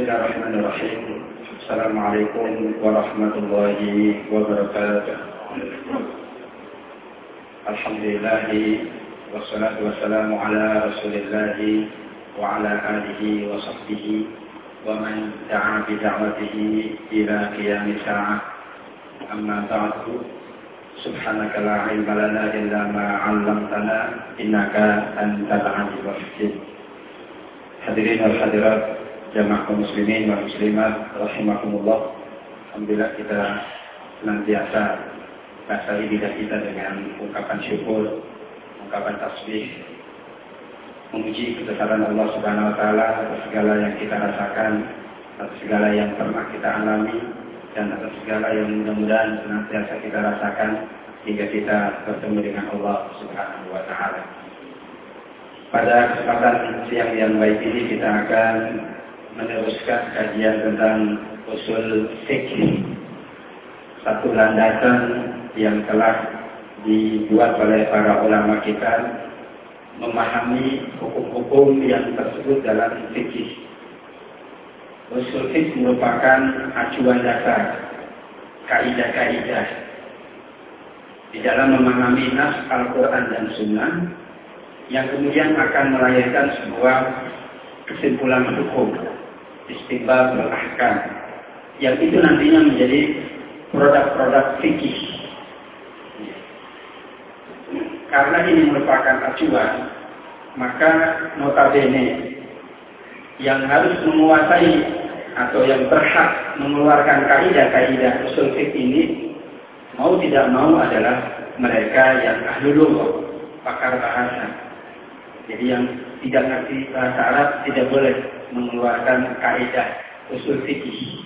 بسم الله الرحمن الرحيم. السلام عليكم ورحمة الله وبركاته. الحمد لله والصلاة والسلام على رسول الله وعلى آله وصحبه ومن دعا بدعوته إلى قيام الساعة. أما بعد سبحانك لا علم لنا إلا ما علمتنا إنك أنت العليم الحكيم. حضرين الحضرات jamaah muslimin wa muslimat rahimakumullah. Alhamdulillah kita senantiasa basahi lidah kita dengan ungkapan syukur, ungkapan tasbih, memuji kebesaran Allah Subhanahu wa taala atas segala yang kita rasakan, atas segala yang pernah kita alami dan atas segala yang mudah-mudahan senantiasa kita rasakan hingga kita bertemu dengan Allah Subhanahu wa taala. Pada kesempatan siang yang baik ini kita akan meneruskan kajian tentang usul fikih. Satu landasan yang telah dibuat oleh para ulama kita memahami hukum-hukum yang tersebut dalam fikih. Usul fikih merupakan acuan dasar, kaidah-kaidah di dalam memahami nas Al-Quran dan Sunnah yang kemudian akan melahirkan sebuah kesimpulan hukum istiqbal berahkam yang itu nantinya menjadi produk-produk fikih. Karena ini merupakan acuan maka notabene yang harus menguasai atau yang berhak mengeluarkan kaidah-kaidah usul fikih ini mau tidak mau adalah mereka yang ahlul pakar bahasa. Jadi yang tidak ngerti bahasa Arab tidak boleh mengeluarkan kaidah usul fikih.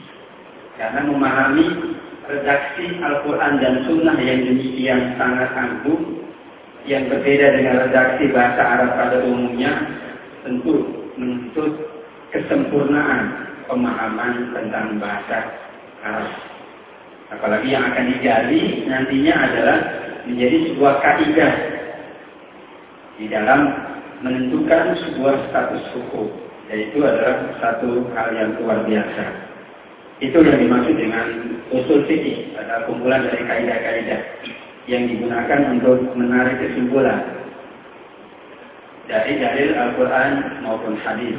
Karena memahami redaksi Al-Quran dan Sunnah yang demikian sangat agung, yang berbeda dengan redaksi bahasa Arab pada umumnya, tentu menuntut kesempurnaan pemahaman tentang bahasa Arab. Apalagi yang akan digali nantinya adalah menjadi sebuah kaidah di dalam menentukan sebuah status hukum. Yaitu adalah satu hal yang luar biasa. Itu yang dimaksud dengan usul fikih, adalah kumpulan dari kaidah-kaidah yang digunakan untuk menarik kesimpulan dari dalil Al-Quran maupun hadis.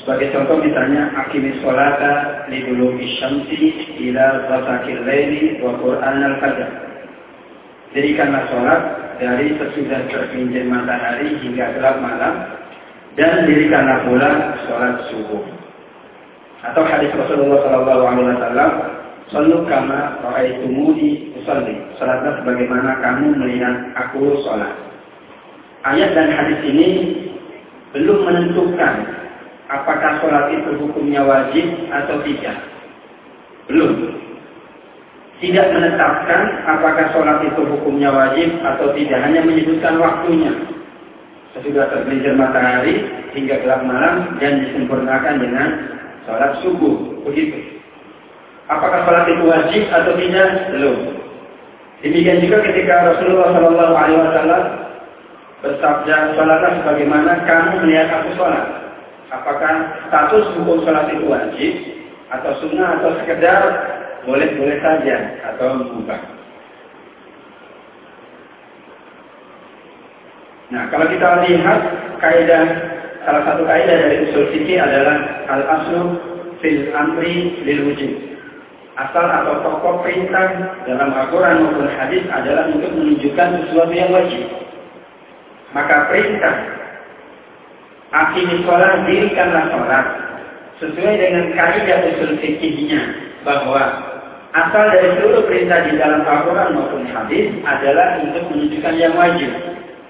Sebagai contoh misalnya akimis sholata liduluki syamsi ila ghasakil laili wa Quran al-fajr. Jadikanlah sholat dari sesudah tergelincir matahari hingga gelap malam dan dirikanlah pula sholat subuh. Atau hadis Rasulullah Shallallahu Alaihi Wasallam, "Sallu kama raaitumuni usalli." Salatlah sebagaimana kamu melihat aku sholat. Ayat dan hadis ini belum menentukan apakah sholat itu hukumnya wajib atau tidak. Belum tidak menetapkan apakah sholat itu hukumnya wajib atau tidak, hanya menyebutkan waktunya. Sesudah tergelincir matahari hingga gelap malam dan disempurnakan dengan sholat subuh. Begitu. Apakah sholat itu wajib atau tidak? Belum. Demikian juga ketika Rasulullah Shallallahu Alaihi Wasallam bersabda, sholatlah sebagaimana kamu melihat aku sholat. Apakah status hukum sholat itu wajib atau sunnah atau sekedar boleh-boleh saja atau mengubah. Nah, kalau kita lihat kaidah salah satu kaidah dari usul fikih adalah al aslu fil amri lil wujud. Asal atau pokok perintah dalam Al-Quran maupun hadis adalah untuk menunjukkan sesuatu yang wajib. Maka perintah Akimi sholat, dirikanlah sholat sesuai dengan kaidah usul fikihnya bahwa asal dari seluruh perintah di dalam Al-Quran maupun hadis adalah untuk menunjukkan yang wajib.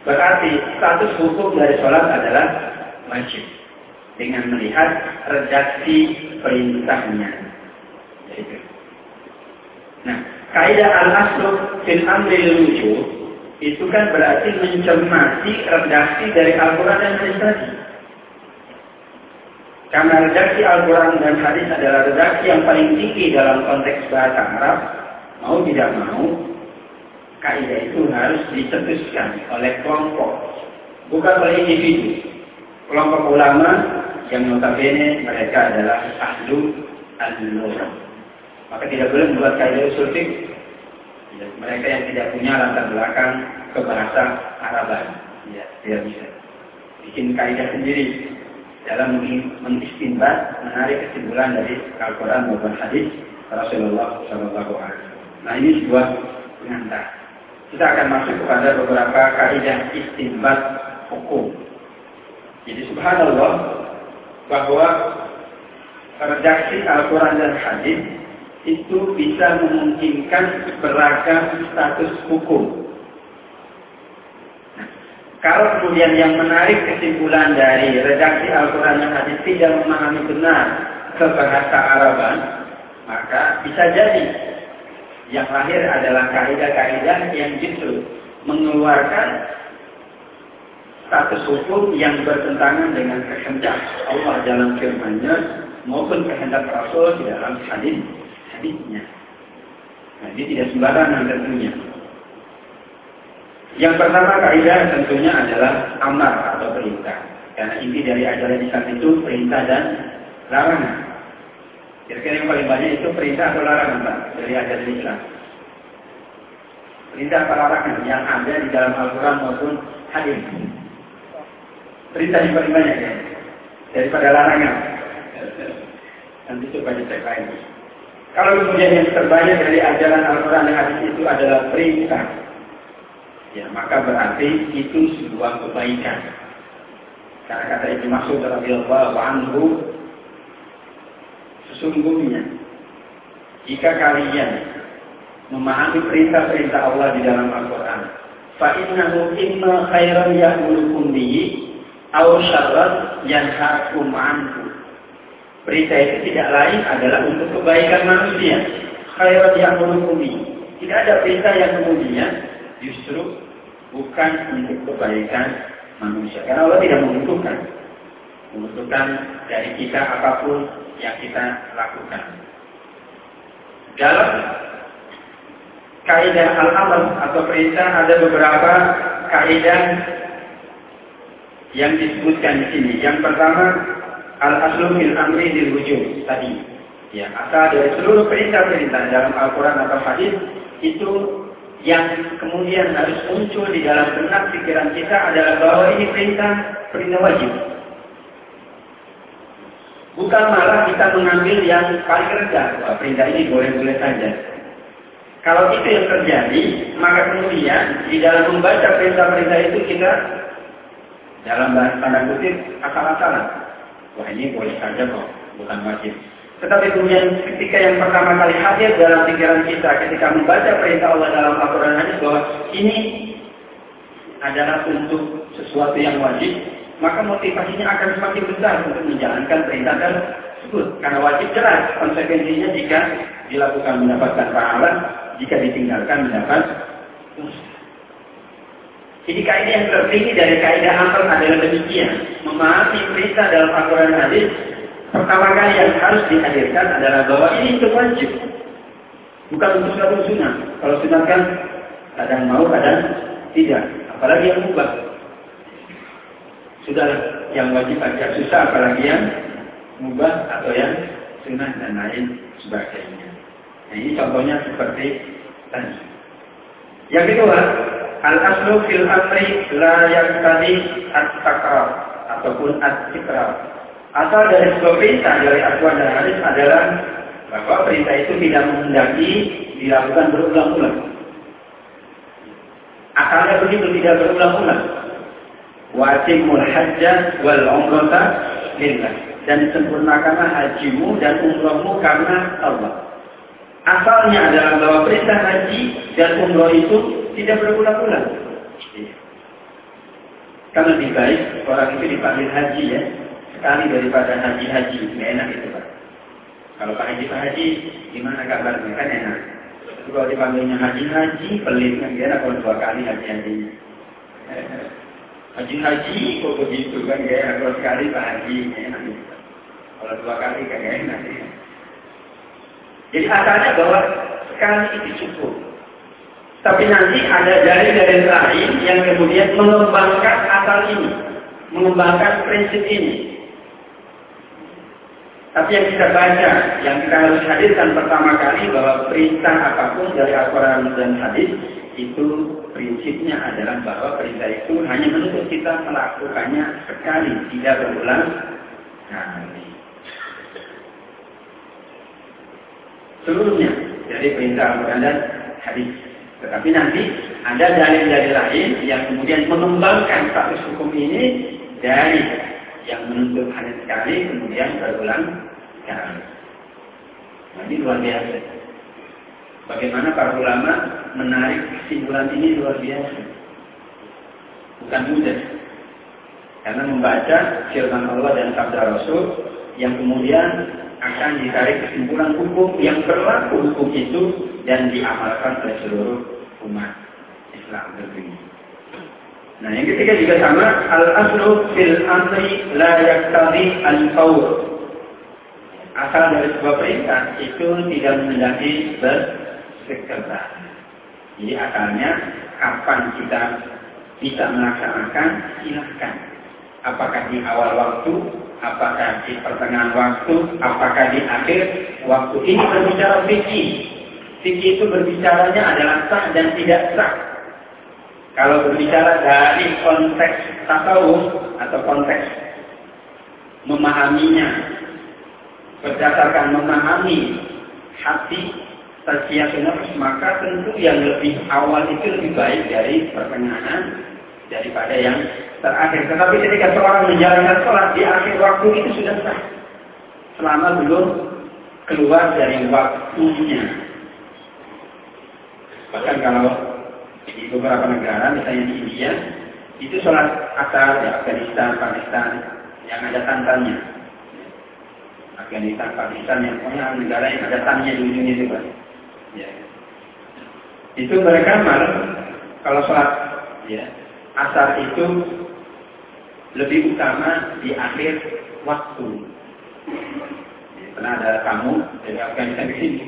Berarti status hukum dari sholat adalah wajib. Dengan melihat redaksi perintahnya. Nah, kaidah al-aslu fil amri wujud itu kan berarti mencermati redaksi dari Al-Quran dan hadis tadi. Karena redaksi Al-Quran dan hadis adalah redaksi yang paling tinggi dalam konteks bahasa Arab, mau tidak mau, kaidah itu harus dicetuskan oleh kelompok, bukan oleh individu. Kelompok ulama yang notabene mereka adalah ahlu al-nur. Maka tidak boleh membuat kaidah usul Ya, mereka yang tidak punya latar belakang ke bahasa Araban. Ya, tidak bisa. Bikin kaidah sendiri dalam mengistimbat, menarik kesimpulan dari Al-Quran maupun hadis Rasulullah Wasallam. Nah ini sebuah pengantar. Kita akan masuk kepada beberapa kaidah istimbat hukum. Jadi subhanallah bahwa redaksi Al-Quran dan hadis itu bisa memungkinkan beragam status hukum. kalau kemudian yang menarik kesimpulan dari redaksi Al-Quran dan hadis tidak memahami benar ke bahasa Araban, maka bisa jadi yang lahir adalah kaidah-kaidah yang justru mengeluarkan status hukum yang bertentangan dengan kehendak Allah dalam firman-Nya maupun kehendak Rasul di dalam hadis hadisnya. Nah, ini tidak sembarangan tentunya. Yang pertama kaidah tentunya adalah amar atau perintah. Karena inti dari ajaran Islam itu perintah dan larangan. Kira-kira yang paling banyak itu perintah atau larangan Pak dari ajaran Islam. Perintah atau larangan yang ada di dalam Al-Quran maupun hadis. Perintah yang paling banyak ya. Daripada larangan. Nanti coba dicek lagi. Kalau kemudian yang terbanyak dari ajaran Al-Quran dan hadis itu adalah perintah, ya maka berarti itu sebuah kebaikan. Karena kata Ibnu Mas'ud radhiyallahu anhu sesungguhnya jika kalian memahami perintah-perintah Allah di dalam Al-Quran, imma khairan ya'mulukum bihi aw syarran yanhaakum anhu. Berita itu tidak lain adalah untuk kebaikan manusia. Khairat yang menghukumi. Tidak ada perintah yang kemudian justru bukan untuk kebaikan manusia. Karena Allah tidak membutuhkan. Membutuhkan dari kita apa pun yang kita lakukan. Dalam kaidah al-amr atau perintah ada beberapa kaidah yang disebutkan di sini. Yang pertama Al-aslu fil amri dil wujud tadi. Ya, asal dari seluruh perintah-perintah dalam Al-Quran atau hadis itu yang kemudian harus muncul di dalam benak pikiran kita adalah bahwa ini perintah perintah wajib. Bukan malah kita mengambil yang paling rendah. Wah, perintah ini boleh-boleh saja. Kalau itu yang terjadi, maka kemudian di dalam membaca perintah-perintah itu kita dalam tanda kutip asal-asalan. Wah ini boleh saja kok, bukan wajib. Tetapi kemudian ketika yang pertama kali hadir dalam pikiran kita ketika membaca perintah Allah dalam Al-Quran hadis bahwa ini adalah untuk sesuatu yang wajib, maka motivasinya akan semakin besar untuk menjalankan perintah tersebut. Karena wajib jelas konsekuensinya jika dilakukan mendapatkan pahala, jika ditinggalkan mendapat jadi kaidah yang tertinggi dari kaidah amr adalah demikian. Memahami perintah dalam aturan hadis, pertama kali yang harus dihadirkan adalah bahwa ini itu wajib. Bukan untuk satu sunnah. Kalau sunnah kan kadang mau, kadang tidak. Apalagi yang mubah. Sudah yang wajib agak susah, apalagi yang mubah atau yang sunnah dan lain sebagainya. Nah, ini contohnya seperti tadi. Yang kedua, Al-aslu fil amri la tadi at-takrar ataupun at-tikrar. Asal dari sebuah perintah dari aturan dan hadis adalah bahwa perintah itu tidak menghendaki dilakukan berulang-ulang. Asalnya begitu tidak berulang-ulang. Wajibul hajjah wal umrata lillah. Dan sempurnakanlah hajimu dan umrohmu karena Allah. Asalnya adalah bahwa perintah haji dan umroh itu tidak berulang-ulang. Karena lebih baik orang itu dipanggil haji ya, sekali daripada haji-haji, enak itu Pak. Kalau Pak Haji Pak Haji, gimana kabarnya kan enak. Kalau dipanggilnya haji-haji, pelit kan enak kalau dua kali haji-hajinya. Haji-haji kok begitu kan enak kalau sekali Pak Haji, enak itu. Kalau dua kali kan gak enak ya. Jadi asalnya bahwa sekali itu cukup. Tapi nanti ada dari-dari lain yang kemudian mengembangkan asal ini. Mengembangkan prinsip ini. Tapi yang kita baca, yang kita harus hadirkan pertama kali bahwa perintah apa pun dari Al-Quran dan hadis itu prinsipnya adalah bahwa perintah itu hanya menuntut kita melakukannya sekali, tidak berulang kali. Seluruhnya dari perintah Al-Quran dan hadis. Tetapi nanti ada dalil-dalil lain yang kemudian mengembangkan status hukum ini dari yang menuntut hanya sekali kemudian berulang kali. Nah, ini luar biasa. Bagaimana para ulama menarik kesimpulan ini luar biasa. Bukan mudah. Karena membaca firman Allah dan sabda Rasul yang kemudian akan ditarik kesimpulan hukum yang berlaku hukum itu dan diamalkan oleh seluruh umat Islam tentunya. Nah, yang ketiga juga sama, al-aslu fil amri la yaktadi al-fawr. Asal dari sebuah perintah itu tidak menjadi bersegera. Jadi asalnya kapan kita bisa melaksanakan, silahkan. Apakah di awal waktu, apakah di pertengahan waktu, apakah di akhir waktu. Ini berbicara fikih. Fikih itu berbicaranya adalah sah dan tidak sah. Kalau berbicara dari konteks tasawuf atau konteks memahaminya berdasarkan memahami hati tasiyah maka tentu yang lebih awal itu lebih baik dari pertengahan daripada yang terakhir. Tetapi ketika seorang menjalankan sholat di akhir waktu itu sudah sah. Selama belum keluar dari waktunya. Bahkan kalau di beberapa negara, misalnya di India, itu sholat asar di Afghanistan, Pakistan, yang ada tantannya. Afghanistan, Pakistan, yang punya negara yang ada tantannya di ujungnya itu. Ya. Itu mereka malah kalau sholat ya, asar itu lebih utama di akhir waktu. Ya, karena ada tamu dari Afghanistan di sini.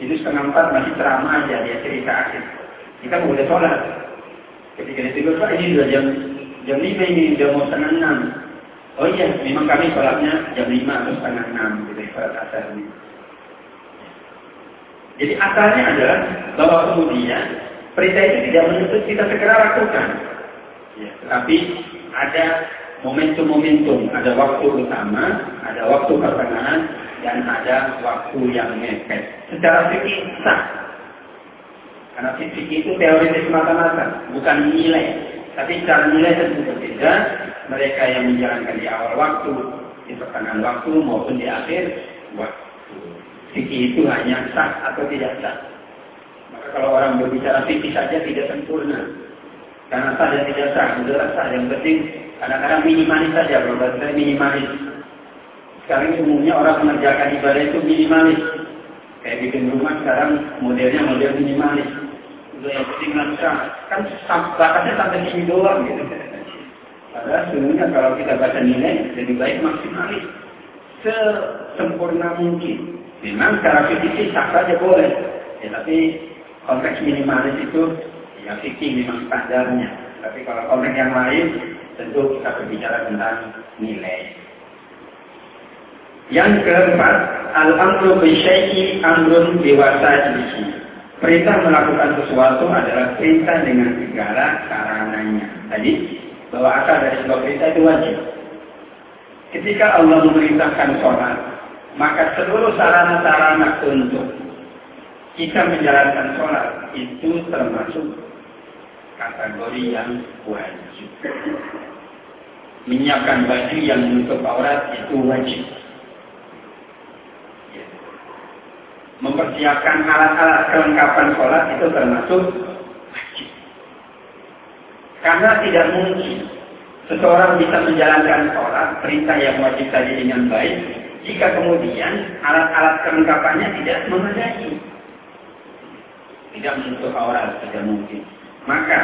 Itu setengah empat masih ceramah aja dia cerita akhir kita boleh sholat. Ketika tidur, Pak, ini sudah jam jam lima ini, jam mau setengah enam. Oh iya, memang kami sholatnya jam lima atau setengah enam, gitu, sholat asar ini. Jadi asalnya adalah bahwa kemudian perintah itu tidak menuntut kita segera lakukan. Ya, tetapi ada momentum-momentum, ada waktu utama, ada waktu pertengahan, dan ada waktu yang mepet. Secara fikih sah karena fisik itu teoritis semata-mata, bukan nilai. Tapi cara nilai tentu berbeda. Mereka yang menjalankan di awal waktu, di pertengahan waktu maupun di akhir waktu. Fikih itu hanya sah atau tidak sah. Maka kalau orang berbicara fikih saja tidak sempurna. Karena sah dan tidak sah, mudah sah. Yang penting kadang-kadang minimalis saja, kalau saya minimalis. Sekarang umumnya orang mengerjakan ibadah itu minimalis. Kayak bikin rumah sekarang modelnya model minimalis yang penting lancar. Kan batasnya sampai sini doang gitu. Padahal sebenarnya kalau kita baca nilai lebih baik maksimalis sesempurna mungkin. Memang cara fikih sah saja boleh, ya, tapi konteks minimalis itu ya fikih memang standarnya. Tapi kalau konteks yang lain tentu kita berbicara tentang nilai. Yang keempat, al-amru bi syai'i amrun biwasaihi. Perintah melakukan sesuatu adalah perintah dengan segala sarananya. Tadi bahwa asal dari sebuah perintah itu wajib. Ketika Allah memerintahkan sholat, maka seluruh sarana-sarana untuk kita menjalankan sholat itu termasuk kategori yang wajib. Menyiapkan baju yang menutup aurat itu wajib. mempersiapkan alat-alat kelengkapan sholat itu termasuk wajib. Karena tidak mungkin seseorang bisa menjalankan sholat perintah yang wajib tadi dengan baik jika kemudian alat-alat kelengkapannya tidak memadai. Tidak menutup aurat, tidak mungkin. Maka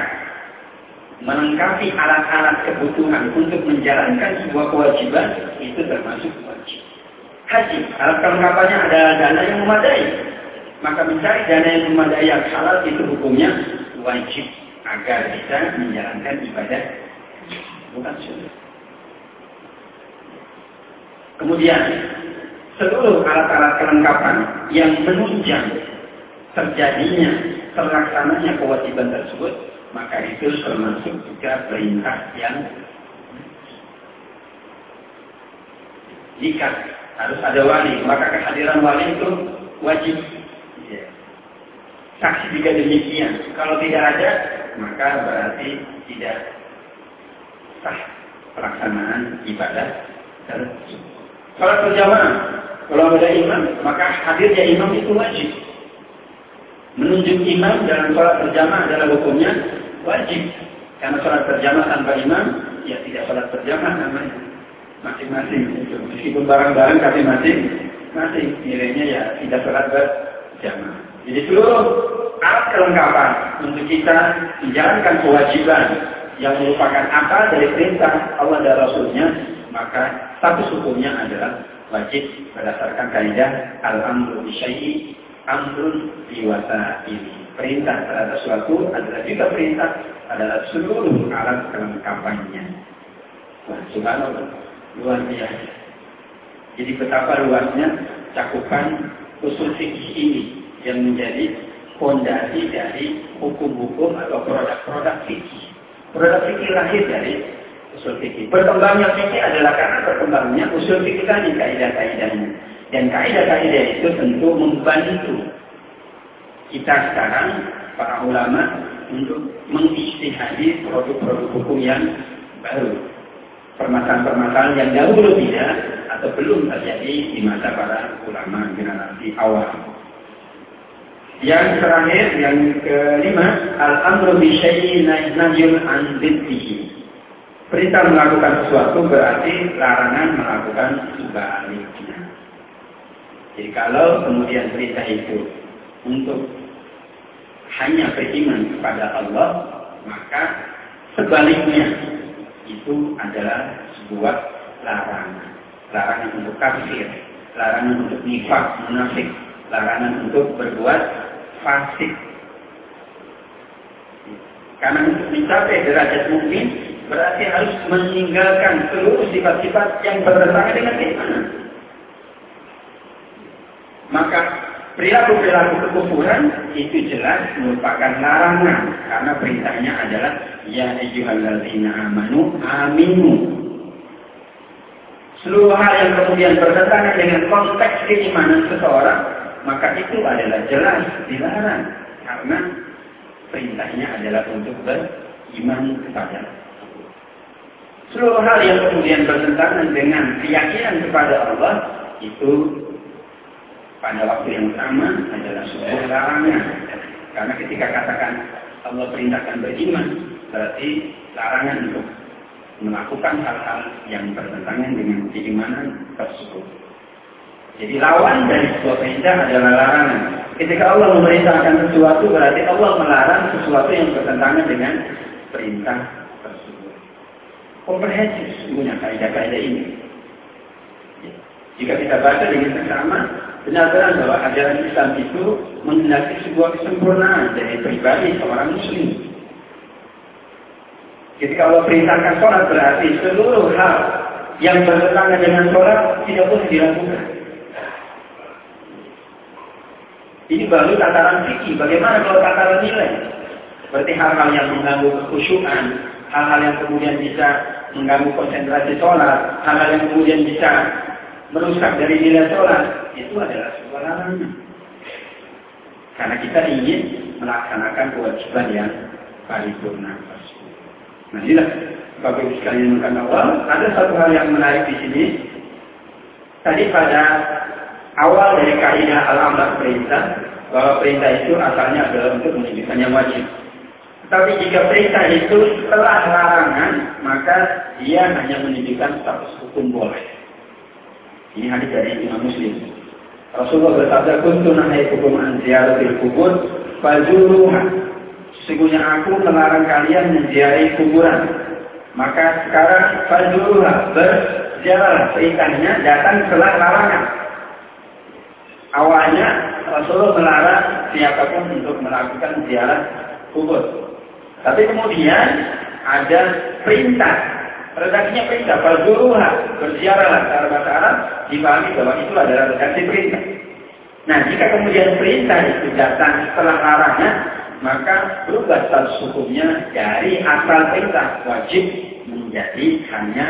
melengkapi alat-alat kebutuhan untuk menjalankan sebuah kewajiban itu termasuk wajib haji. Alat kelengkapannya ada dana yang memadai. Maka mencari dana yang memadai yang halal itu hukumnya wajib agar bisa menjalankan ibadah bukan sunnah. Kemudian seluruh alat-alat kelengkapan yang menunjang terjadinya terlaksananya kewajiban tersebut, maka itu termasuk juga perintah yang jika harus ada wali, maka kehadiran wali itu wajib. Saksi juga demikian. Kalau tidak ada, maka berarti tidak sah pelaksanaan ibadah tersebut. Kalau berjamaah, kalau ada imam, maka hadirnya imam itu wajib. Menunjuk imam dalam sholat berjamaah adalah hukumnya wajib. Karena sholat berjamaah tanpa imam, ya tidak sholat berjamaah namanya. Masing-masing. Meskipun barang-barang tapi masing masing nilainya ya tidak sholat berjamaah. Jadi seluruh alat kelengkapan untuk kita menjalankan kewajiban yang merupakan apa dari perintah Allah dan Rasulnya, maka status hukumnya adalah wajib berdasarkan kaidah al-amru bisyai'i amrun biwasa ini. Perintah terhadap suatu adalah juga perintah adalah seluruh alat kelengkapannya. Wah, subhanallah, luar biasa. Jadi betapa luasnya cakupan usul fikih ini yang menjadi fondasi dari hukum-hukum atau produk-produk fikih. Produk fikih lahir dari usul fikih. Berkembangnya fikih adalah karena berkembangnya usul fikih tadi kaidah-kaidahnya. Dan kaidah-kaidah itu tentu membantu kita sekarang para ulama untuk mengistihadi produk-produk hukum yang baru. Permasalahan-permasalahan yang dahulu tidak atau belum terjadi di masa para ulama generasi awal. Yang terakhir, yang kelima, al-amru bi syai'in an Perintah melakukan sesuatu berarti larangan melakukan sebaliknya. Jadi kalau kemudian perintah itu untuk hanya beriman kepada Allah, maka sebaliknya itu adalah sebuah larangan. Larangan untuk kafir, larangan untuk nifak, munafik, larangan untuk berbuat fasik. Karena untuk mencapai derajat mungkin berarti harus meninggalkan seluruh sifat-sifat yang bertentangan dengan keimanan. Maka perilaku-perilaku kekufuran itu jelas merupakan larangan karena perintahnya adalah ya ayyuhalladzina amanu aminu. Seluruh hal yang kemudian bertentangan dengan konteks keimanan seseorang maka itu adalah jelas dilarang karena perintahnya adalah untuk beriman kepada Seluruh hal yang kemudian bertentangan dengan keyakinan kepada Allah itu pada waktu yang sama adalah sebuah larangan. Karena ketika katakan Allah perintahkan beriman, berarti larangan untuk melakukan hal-hal yang bertentangan dengan keimanan tersebut. Jadi lawan dari sebuah perintah adalah larangan. Ketika Allah memerintahkan sesuatu berarti Allah melarang sesuatu yang bertentangan dengan perintah tersebut. Komprehensif sesungguhnya kaidah-kaidah ini. Jika kita baca dengan seksama, benar-benar bahwa ajaran Islam itu menghendaki sebuah kesempurnaan dari pribadi seorang muslim. Ketika Allah perintahkan sholat berarti seluruh hal yang bertentangan dengan sholat tidak boleh dilakukan. Ini baru tataran fikih. Bagaimana kalau tataran nilai? Berarti hal-hal yang mengganggu kekhusyuan, hal-hal yang kemudian bisa mengganggu konsentrasi sholat, hal-hal yang kemudian bisa merusak dari nilai sholat, itu adalah sebuah larangan. Karena kita ingin melaksanakan kewajiban yang paripurna. Nah inilah Bapak Ibu sekalian yang awal, ada satu hal yang menarik di sini. Tadi pada awal dari kaidah al-amr perintah bahwa perintah itu asalnya adalah untuk menunjukkan yang wajib. Tapi jika perintah itu setelah larangan, maka dia hanya menunjukkan status hukum boleh. Ini hadis dari Imam Muslim. Rasulullah bersabda, "Kuntu hukum an ziyaratil kubur fazuruha." Sesungguhnya aku melarang kalian menziarahi kuburan. Maka sekarang fazuruha berziarah perintahnya datang setelah larangan. Awalnya Rasulullah melarang siapa pun untuk melakukan ziarah kubur. Tapi kemudian ada perintah. Redaksinya perintah. Fazuruha. Berziarahlah. Cara bahasa Arab. dipahami bahwa itu adalah redaksi perintah. Nah, jika kemudian perintah itu datang setelah larangan, maka berubah status hukumnya dari asal perintah wajib menjadi hanya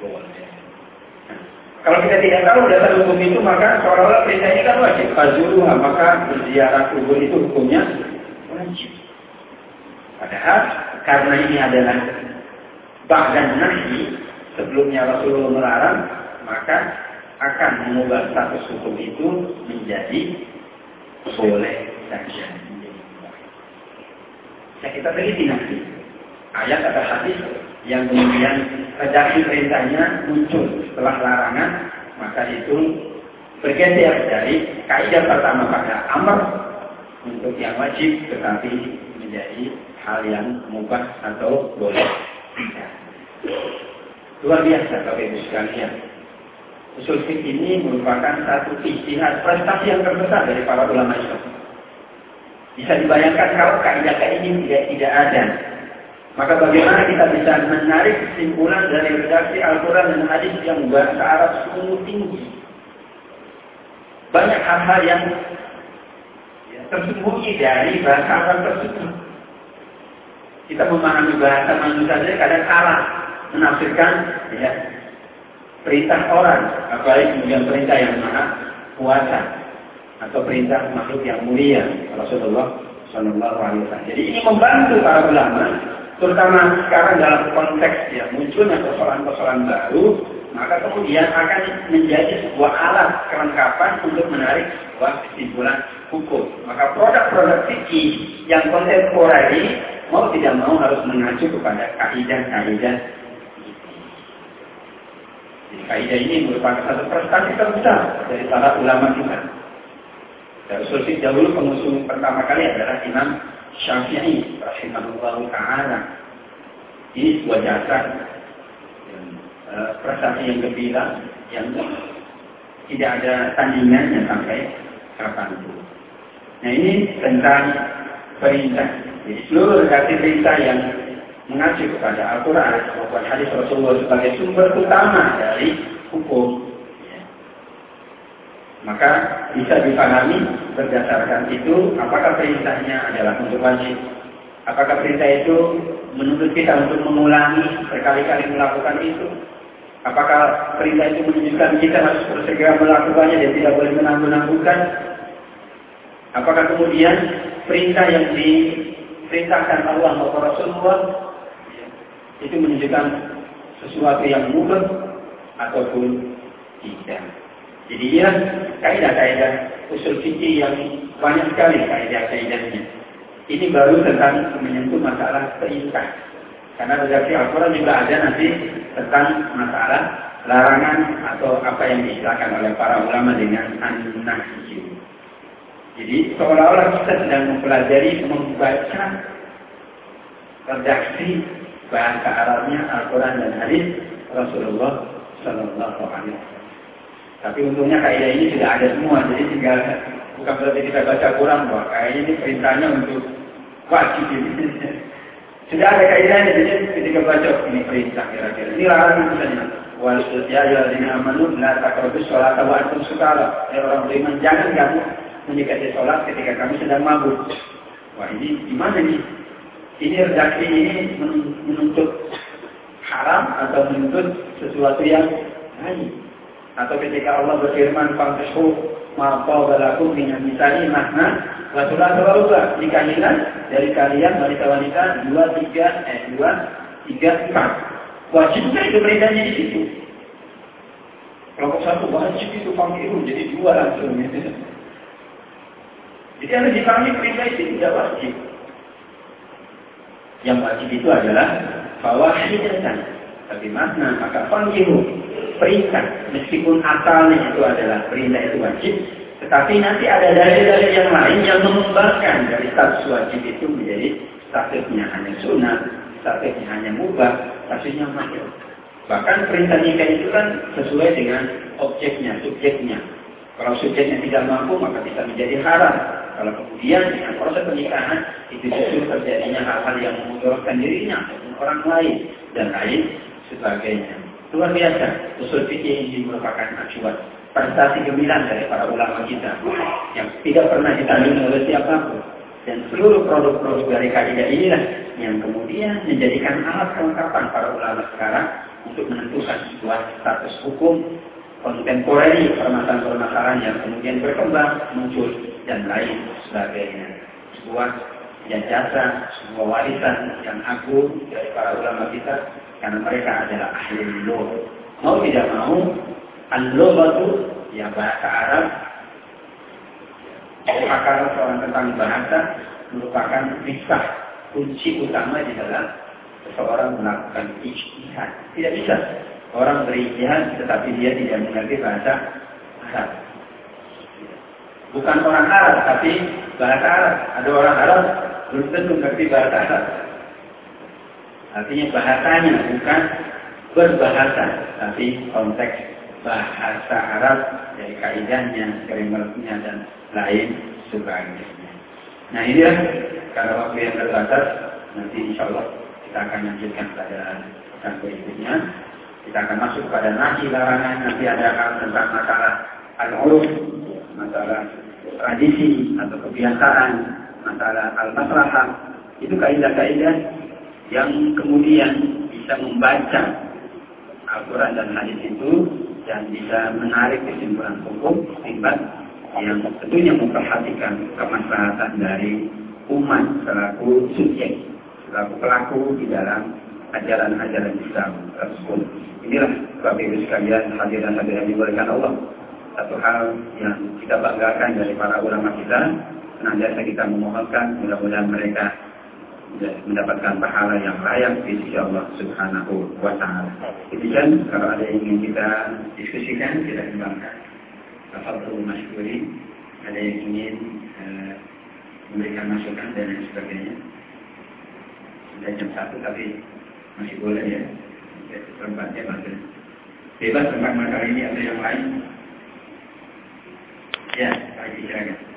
boleh. Nah, kalau kita tidak tahu dasar hukum itu, maka seolah-olah perintah ini kan wajib. Fazuluha, maka berziarah kubur itu hukumnya wajib. Padahal karena ini adalah bahkan nahi, sebelumnya Rasulullah melarang, maka akan mengubah status hukum itu menjadi boleh saja. Ya kita teliti nanti ayat atau hadis yang kemudian redaksi perintahnya muncul setelah larangan, maka itu bergeser dari kaidah pertama pada amar untuk yang wajib tetapi menjadi hal yang mubah atau boleh. Luar biasa Bapak Ibu sekalian. Usul ini merupakan satu istihad prestasi yang terbesar dari para ulama Islam. Bisa dibayangkan kalau kaidah ini tidak tidak ada. Maka bagaimana kita bisa menarik kesimpulan dari redaksi Al-Quran dan hadis yang bahasa Arab sungguh tinggi. Banyak hal-hal yang tersembunyi dari bahasa Arab tersebut. Kita memahami bahasa manusia saja kadang salah menafsirkan ya, perintah orang, apalagi kemudian perintah yang maha kuasa atau perintah makhluk yang mulia Rasulullah Shallallahu Alaihi Wasallam. Jadi ini membantu para ulama, terutama sekarang dalam konteks ya munculnya persoalan-persoalan baru, maka kemudian akan menjadi sebuah alat kelengkapan untuk menarik sebuah kesimpulan hukum. Maka produk-produk fikih yang kontemporer mau tidak mau harus mengacu kepada kaidah-kaidah Kaidah ini merupakan satu prestasi terbesar dari para ulama kita. Dan Sulfi dahulu pengusung pertama kali adalah Imam Syafi'i rahimahullah ta'ala. Ini sebuah jasa uh, prestasi yang gembira yang tidak ada tandingannya sampai kapan pun. Nah ini tentang perintah. Jadi seluruh redaksi perintah yang mengacu kepada Al-Quran maupun hadis Rasulullah sebagai sumber utama dari hukum. Maka bisa dipahami berdasarkan itu apakah perintahnya adalah untuk wajib. Apakah perintah itu menuntut kita untuk mengulangi berkali-kali melakukan itu. Apakah perintah itu menunjukkan kita harus bersegera melakukannya dan tidak boleh menanggung-nanggukan. Apakah kemudian perintah yang diperintahkan Allah maupun Rasulullah itu menunjukkan sesuatu yang mudah ataupun tidak. Jadi ya kaidah-kaidah usul fikih yang banyak sekali kaidah-kaidahnya. Ini baru tentang menyentuh masalah perintah. Karena redaksi Al-Quran juga ada nanti tentang masalah larangan atau apa yang diistilahkan oleh para ulama dengan an-nahyu. Jadi seolah-olah kita sedang mempelajari membaca redaksi bahasa Arabnya Al-Quran dan hadis Rasulullah Sallallahu Alaihi Wasallam. Tapi untungnya kaidah ini sudah ada semua, jadi tinggal bukan berarti kita baca Quran bahwa kayaknya ini perintahnya untuk wajib ini. sudah ada kaidahnya, jadi ketika baca ini perintah kira-kira. Ini larangan misalnya. Wal ya ya dina amanu la taqrabus sholata wa antum. Ya orang beriman jangan kamu mendekati sholat ketika kami sedang mabuk. Wah ini gimana nih? Ini redaksi ini menuntut haram atau menuntut sesuatu yang lain. Atau ketika Allah berfirman, "Fantashu ma qawalakum minan nisa'i mahna wa thulatha Nikahilah dari kalian wanita-wanita dua tiga eh dua tiga empat. Wajibnya itu perintahnya di situ. Kelompok satu wajib itu panggilu jadi dua langsung. Jadi harus dipahami perintah itu tidak wajib. Yang wajib itu adalah fawahidatan. Tapi makna maka panggil perintah. Meskipun asalnya itu adalah perintah itu wajib. Tetapi nanti ada dalil-dalil yang lain yang mengembangkan dari status wajib itu menjadi statusnya hanya sunnah, statusnya hanya mubah, statusnya makhluk. Bahkan perintah nikah itu kan sesuai dengan objeknya, subjeknya. Kalau subjeknya tidak mampu maka bisa menjadi haram. Kalau kemudian dengan proses pernikahan itu justru terjadinya hal-hal yang memudaratkan dirinya ataupun orang lain dan lain sebagainya. Luar biasa, usul fikih ini merupakan acuan prestasi gemilang dari para ulama kita yang tidak pernah ditandingi oleh siapa pun. Dan seluruh produk-produk dari kaidah inilah yang kemudian menjadikan alat kelengkapan para ulama sekarang untuk menentukan sebuah status hukum kontemporer permasalahan-permasalahan yang kemudian berkembang muncul dan lain sebagainya. Sebuah jasa, sebuah warisan yang agung dari para ulama kita karena mereka adalah ahli law. Mau tidak mau, al-law itu yang bahasa Arab merupakan seorang tentang bahasa merupakan kisah kunci utama di dalam seseorang melakukan ijtihad. Tidak bisa orang berijtihad tetapi dia tidak mengerti bahasa Arab. Bukan orang Arab tapi bahasa Arab. Ada orang Arab belum tentu mengerti bahasa Arab. Artinya bahasanya bukan berbahasa, tapi konteks bahasa Arab dari kaidahnya, gramernya dan lain sebagainya. Nah inilah karena waktu yang terbatas, nanti insya Allah kita akan lanjutkan pada pekan berikutnya. Kita akan masuk pada nasi larangan, nanti ada tentang masalah al-uruf, masalah tradisi atau kebiasaan, masalah al-maslahah. Itu kaidah-kaidah yang kemudian bisa membaca Al-Quran dan hadis itu dan bisa menarik kesimpulan hukum akibat yang tentunya memperhatikan kemaslahatan dari umat selaku subjek, selaku pelaku di dalam ajaran-ajaran Islam tersebut. Inilah Bapak Ibu sekalian hadiran hadiran diberikan Allah. Satu hal yang kita banggakan dari para ulama kita, senantiasa kita memohonkan mudah-mudahan mereka mendapatkan pahala yang layak di sisi Allah Subhanahu wa taala. Demikian kalau ada yang ingin kita diskusikan kita kembangkan. Tafadhol masyhuri, ada yang ingin uh, memberikan masukan dan lain sebagainya. Sudah jam satu tapi masih boleh ya. Tempatnya masih bebas tempat makan ini atau yang lain. Ya, pagi silakan.